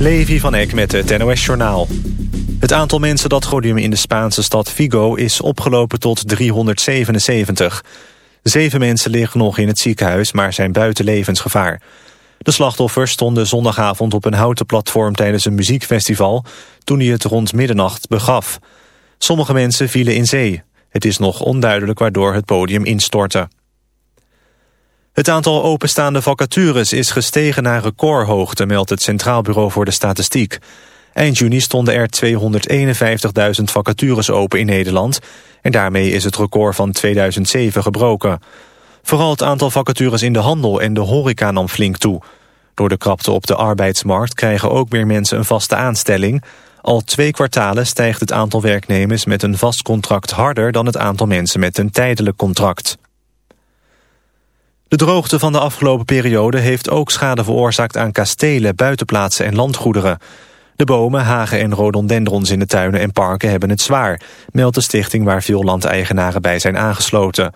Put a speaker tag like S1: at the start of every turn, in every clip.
S1: Levi van Eck met het NOS-journaal. Het aantal mensen dat godium in de Spaanse stad Vigo is opgelopen tot 377. Zeven mensen liggen nog in het ziekenhuis, maar zijn buiten levensgevaar. De slachtoffers stonden zondagavond op een houten platform tijdens een muziekfestival... toen hij het rond middernacht begaf. Sommige mensen vielen in zee. Het is nog onduidelijk waardoor het podium instortte. Het aantal openstaande vacatures is gestegen naar recordhoogte... meldt het Centraal Bureau voor de Statistiek. Eind juni stonden er 251.000 vacatures open in Nederland... en daarmee is het record van 2007 gebroken. Vooral het aantal vacatures in de handel en de horeca nam flink toe. Door de krapte op de arbeidsmarkt krijgen ook meer mensen een vaste aanstelling. Al twee kwartalen stijgt het aantal werknemers met een vast contract harder... dan het aantal mensen met een tijdelijk contract. De droogte van de afgelopen periode heeft ook schade veroorzaakt aan kastelen, buitenplaatsen en landgoederen. De bomen, hagen en rhododendrons in de tuinen en parken hebben het zwaar, meldt de stichting waar veel landeigenaren bij zijn aangesloten.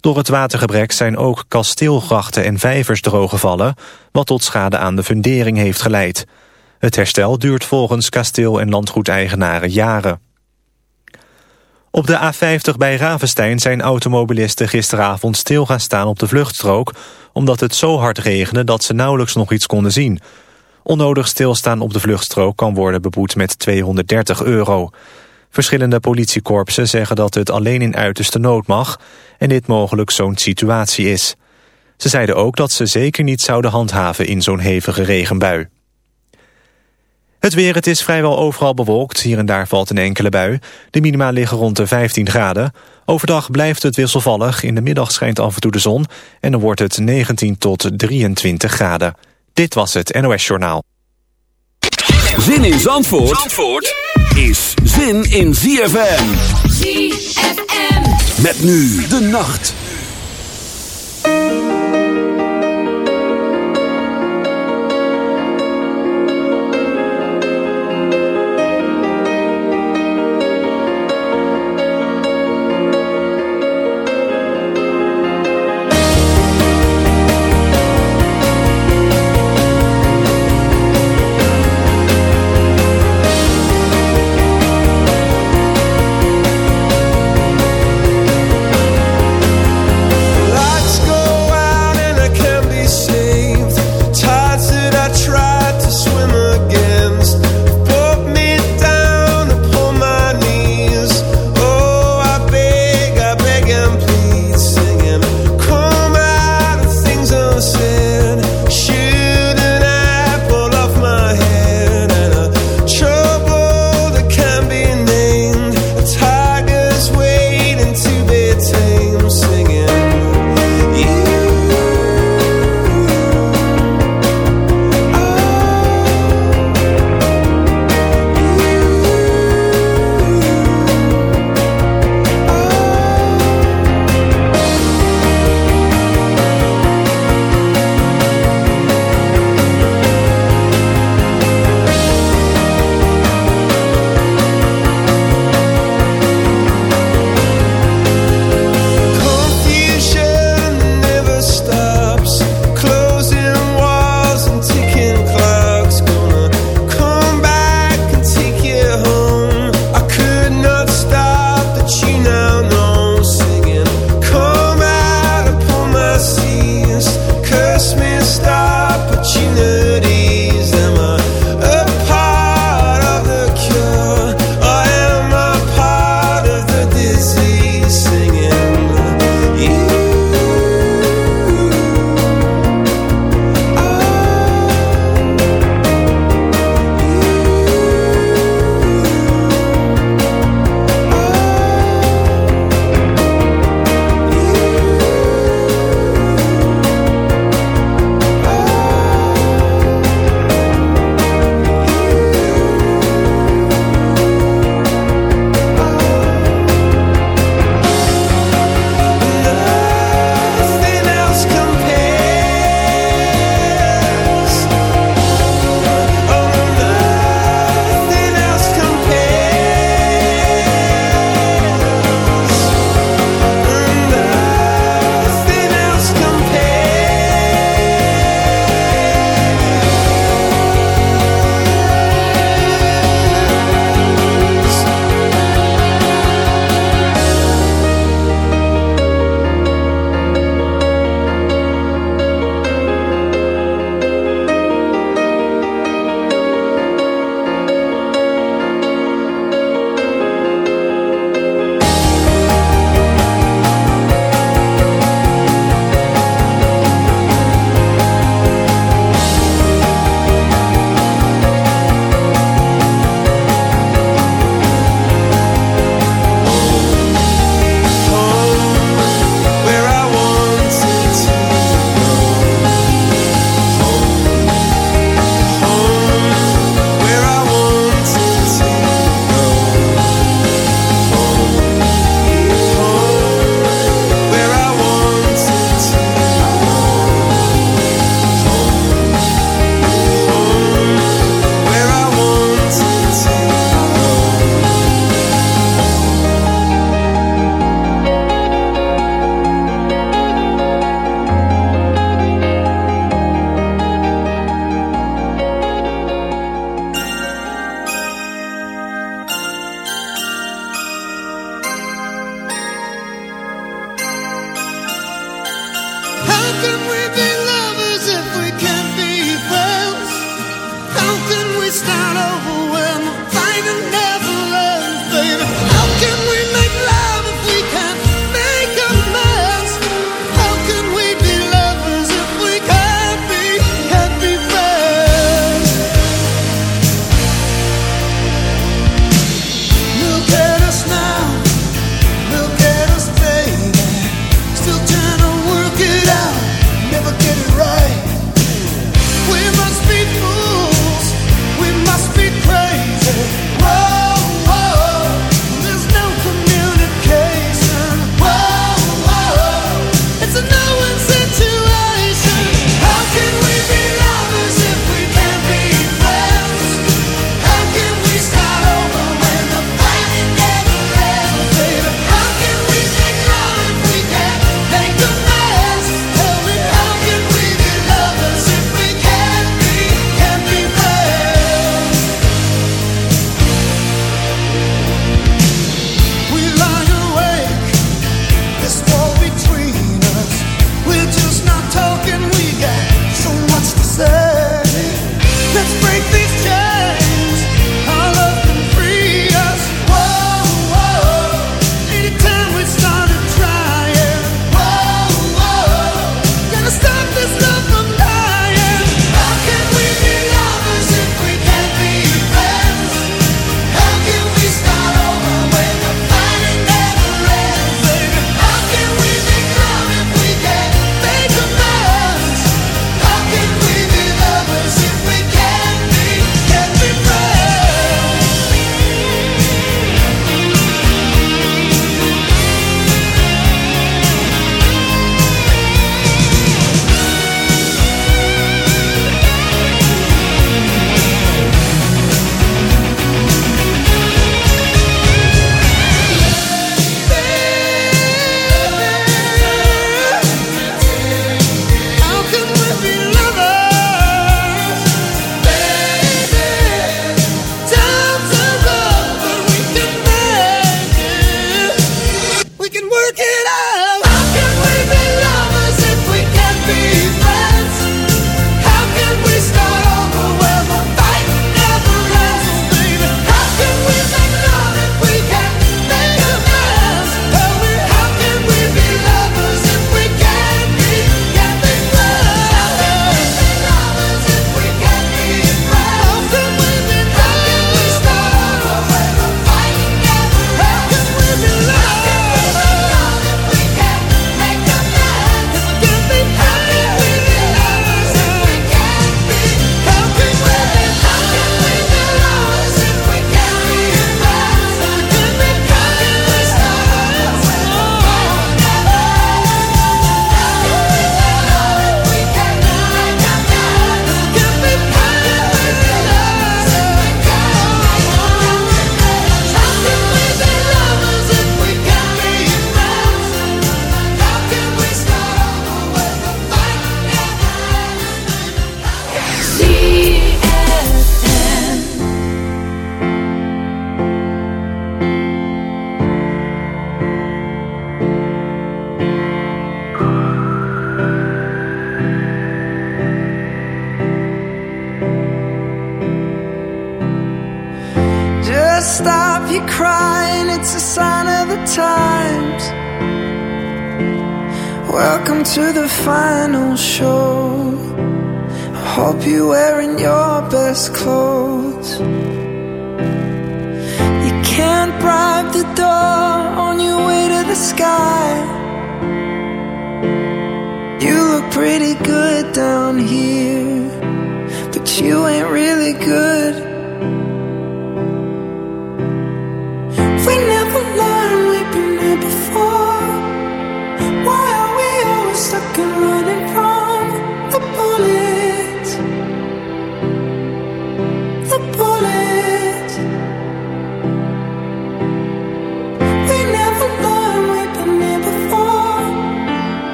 S1: Door het watergebrek zijn ook kasteelgrachten en vijvers drooggevallen, wat tot schade aan de fundering heeft geleid. Het herstel duurt volgens kasteel- en landgoedeigenaren jaren. Op de A50 bij Ravenstein zijn automobilisten gisteravond stil gaan staan op de vluchtstrook... omdat het zo hard regende dat ze nauwelijks nog iets konden zien. Onnodig stilstaan op de vluchtstrook kan worden beboet met 230 euro. Verschillende politiekorpsen zeggen dat het alleen in uiterste nood mag... en dit mogelijk zo'n situatie is. Ze zeiden ook dat ze zeker niet zouden handhaven in zo'n hevige regenbui. Het weer, het is vrijwel overal bewolkt. Hier en daar valt een enkele bui. De minima liggen rond de 15 graden. Overdag blijft het wisselvallig. In de middag schijnt af en toe de zon. En dan wordt het 19 tot 23 graden. Dit was het NOS Journaal.
S2: Zin in Zandvoort, Zandvoort is zin in ZFM. ZFM. Met nu de nacht.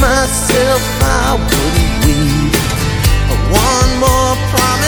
S3: myself I wouldn't leave. One more promise.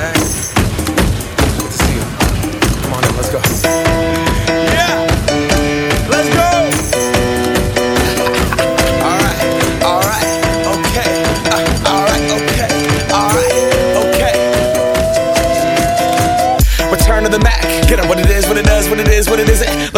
S4: Hey.